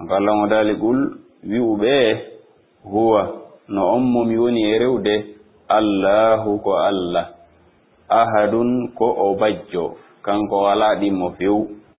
donc allah mo daali gul wi'uɓe huwa. No on momi woni e rewde allahu ko allah ahadun ko o bajjo. Kanko wala ɗimmo few